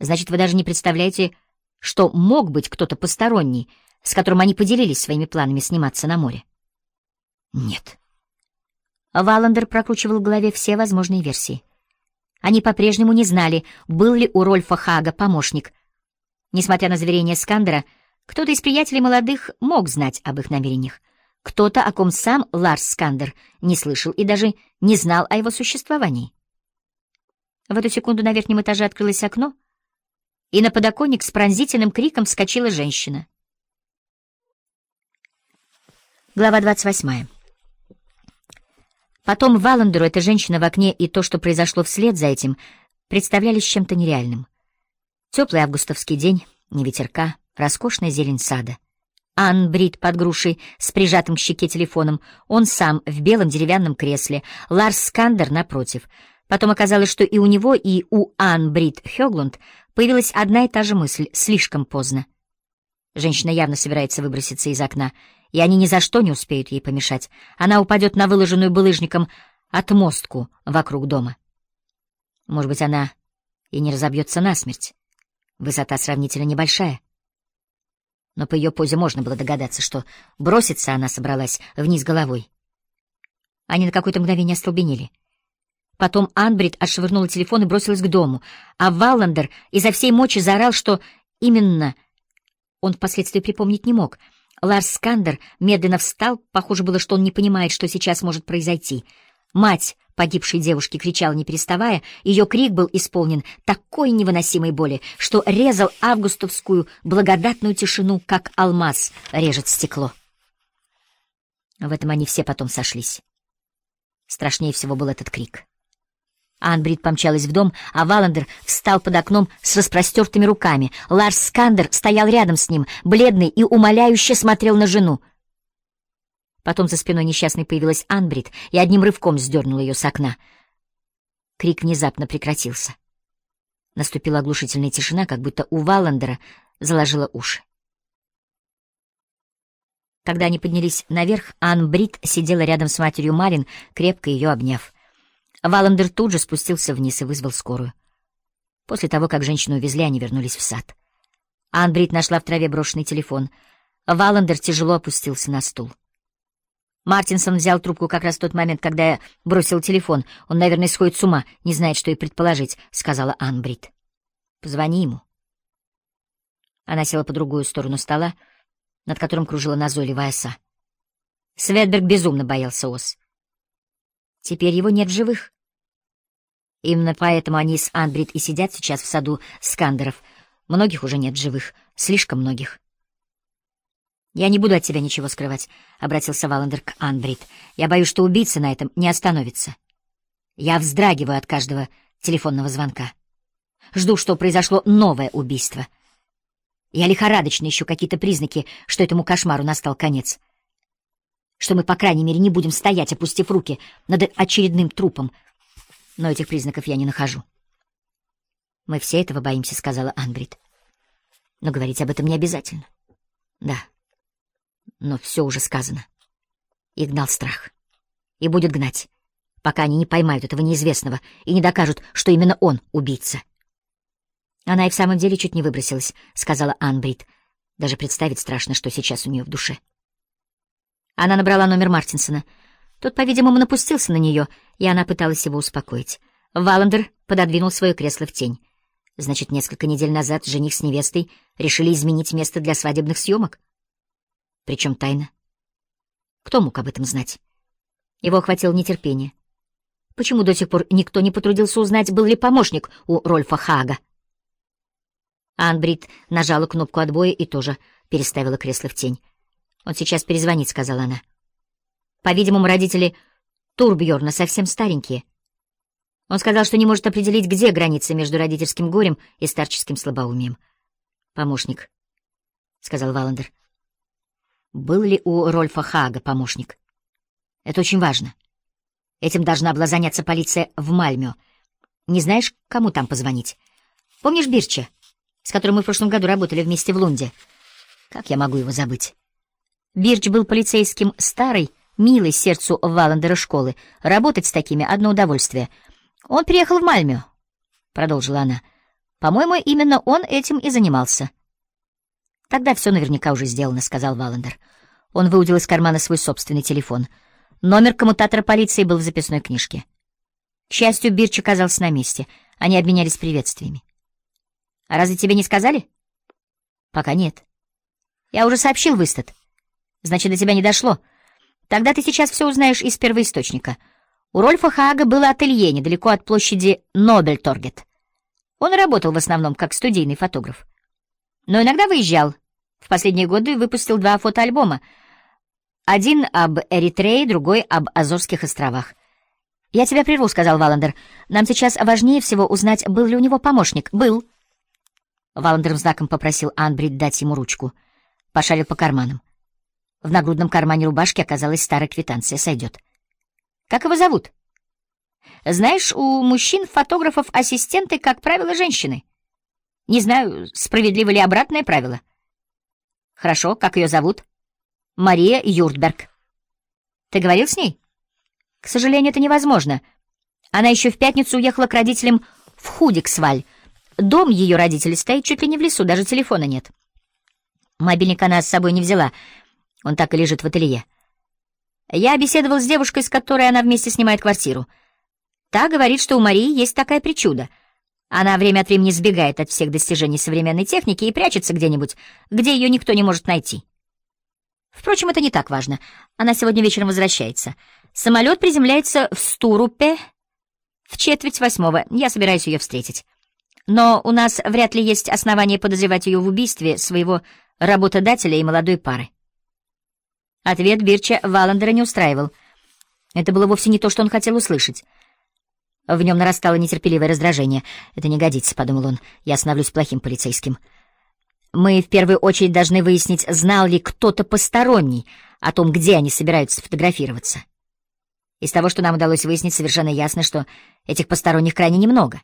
Значит, вы даже не представляете, что мог быть кто-то посторонний, с которым они поделились своими планами сниматься на море? Нет. Валандер прокручивал в голове все возможные версии. Они по-прежнему не знали, был ли у Рольфа Хага помощник. Несмотря на заверение Скандера, кто-то из приятелей молодых мог знать об их намерениях. Кто-то, о ком сам Ларс Скандер не слышал и даже не знал о его существовании. В эту секунду на верхнем этаже открылось окно, и на подоконник с пронзительным криком вскочила женщина. Глава двадцать восьмая. Потом Валандеру эта женщина в окне и то, что произошло вслед за этим, представлялись чем-то нереальным. Теплый августовский день, не ветерка, роскошная зелень сада. Ан Брит под грушей с прижатым к щеке телефоном, он сам в белом деревянном кресле, Ларс Скандер напротив. Потом оказалось, что и у него, и у Ан Брит Хёглунд появилась одна и та же мысль — слишком поздно. Женщина явно собирается выброситься из окна — и они ни за что не успеют ей помешать. Она упадет на выложенную булыжником отмостку вокруг дома. Может быть, она и не разобьется насмерть. Высота сравнительно небольшая. Но по ее позе можно было догадаться, что броситься она собралась вниз головой. Они на какое-то мгновение остолбенели. Потом Анбрид отшвырнула телефон и бросилась к дому, а Валландер изо всей мочи заорал, что именно он впоследствии припомнить не мог — Ларс Скандер медленно встал, похоже было, что он не понимает, что сейчас может произойти. Мать погибшей девушки кричала, не переставая, ее крик был исполнен такой невыносимой боли, что резал августовскую благодатную тишину, как алмаз режет стекло. В этом они все потом сошлись. Страшнее всего был этот крик. Анбрид помчалась в дом, а Валандер встал под окном с распростертыми руками. Ларс Скандер стоял рядом с ним, бледный и умоляюще смотрел на жену. Потом за спиной несчастной появилась Анбрид и одним рывком сдернула ее с окна. Крик внезапно прекратился. Наступила оглушительная тишина, как будто у Валандера заложила уши. Когда они поднялись наверх, Анбрид сидела рядом с матерью Марин, крепко ее обняв. Валандер тут же спустился вниз и вызвал скорую. После того, как женщину увезли, они вернулись в сад. Анбрид нашла в траве брошенный телефон. Валандер тяжело опустился на стул. Мартинсон взял трубку как раз в тот момент, когда я бросил телефон. Он, наверное, сходит с ума, не знает, что и предположить, — сказала Анбрид. Позвони ему. Она села по другую сторону стола, над которым кружила назойливая оса. Светберг безумно боялся ос. Теперь его нет в живых. Именно поэтому они с Анбрид и сидят сейчас в саду Скандеров. Многих уже нет в живых, слишком многих. «Я не буду от тебя ничего скрывать», — обратился Валандер к Анбрид. «Я боюсь, что убийца на этом не остановится. Я вздрагиваю от каждого телефонного звонка. Жду, что произошло новое убийство. Я лихорадочно ищу какие-то признаки, что этому кошмару настал конец что мы, по крайней мере, не будем стоять, опустив руки над очередным трупом. Но этих признаков я не нахожу. «Мы все этого боимся», — сказала Ангрид. «Но говорить об этом не обязательно». «Да, но все уже сказано». И гнал страх. И будет гнать, пока они не поймают этого неизвестного и не докажут, что именно он убийца. «Она и в самом деле чуть не выбросилась», — сказала Анбрид. Даже представить страшно, что сейчас у нее в душе. Она набрала номер Мартинсона. Тот, по-видимому, напустился на нее, и она пыталась его успокоить. Валандер пододвинул свое кресло в тень. Значит, несколько недель назад жених с невестой решили изменить место для свадебных съемок? Причем тайно. Кто мог об этом знать? Его охватило нетерпение. Почему до сих пор никто не потрудился узнать, был ли помощник у Рольфа Хага? Анбрид нажала кнопку отбоя и тоже переставила кресло в тень. «Он сейчас перезвонит», — сказала она. «По-видимому, родители Турбьорна совсем старенькие. Он сказал, что не может определить, где граница между родительским горем и старческим слабоумием. «Помощник», — сказал Валандер. «Был ли у Рольфа Хага помощник? Это очень важно. Этим должна была заняться полиция в Мальмё. Не знаешь, кому там позвонить? Помнишь Бирча, с которым мы в прошлом году работали вместе в Лунде? Как я могу его забыть?» Бирч был полицейским старой, милой сердцу Валандера школы. Работать с такими — одно удовольствие. Он приехал в Мальмё, — продолжила она. По-моему, именно он этим и занимался. Тогда все наверняка уже сделано, сказал Валандер. Он выудил из кармана свой собственный телефон. Номер коммутатора полиции был в записной книжке. К счастью, Бирч оказался на месте. Они обменялись приветствиями. «А разве тебе не сказали?» «Пока нет. Я уже сообщил в Значит, до тебя не дошло. Тогда ты сейчас все узнаешь из первоисточника. У Рольфа Хаага было ателье недалеко от площади Нобель-Торгет. Он работал в основном как студийный фотограф. Но иногда выезжал. В последние годы выпустил два фотоальбома. Один об Эритрее, другой об Азорских островах. «Я тебя прерву», — сказал Валандер. «Нам сейчас важнее всего узнать, был ли у него помощник». «Был». Валандер знаком попросил Анбрид дать ему ручку. Пошарил по карманам. В нагрудном кармане рубашки оказалась старая квитанция. Сойдет. «Как его зовут?» «Знаешь, у мужчин-фотографов ассистенты, как правило, женщины. Не знаю, справедливо ли обратное правило». «Хорошо, как ее зовут?» «Мария Юртберг». «Ты говорил с ней?» К сожалению, это невозможно. Она еще в пятницу уехала к родителям в Худиксваль. Дом ее родителей стоит чуть ли не в лесу, даже телефона нет. Мобильник она с собой не взяла. Он так и лежит в ателье. Я беседовал с девушкой, с которой она вместе снимает квартиру. Та говорит, что у Марии есть такая причуда. Она время от времени сбегает от всех достижений современной техники и прячется где-нибудь, где ее никто не может найти. Впрочем, это не так важно. Она сегодня вечером возвращается. Самолет приземляется в Стурупе в четверть восьмого. Я собираюсь ее встретить. Но у нас вряд ли есть основания подозревать ее в убийстве своего работодателя и молодой пары. Ответ Бирча Валандера не устраивал. Это было вовсе не то, что он хотел услышать. В нем нарастало нетерпеливое раздражение. «Это не годится», — подумал он. «Я становлюсь плохим полицейским». Мы в первую очередь должны выяснить, знал ли кто-то посторонний о том, где они собираются фотографироваться. Из того, что нам удалось выяснить, совершенно ясно, что этих посторонних крайне немного.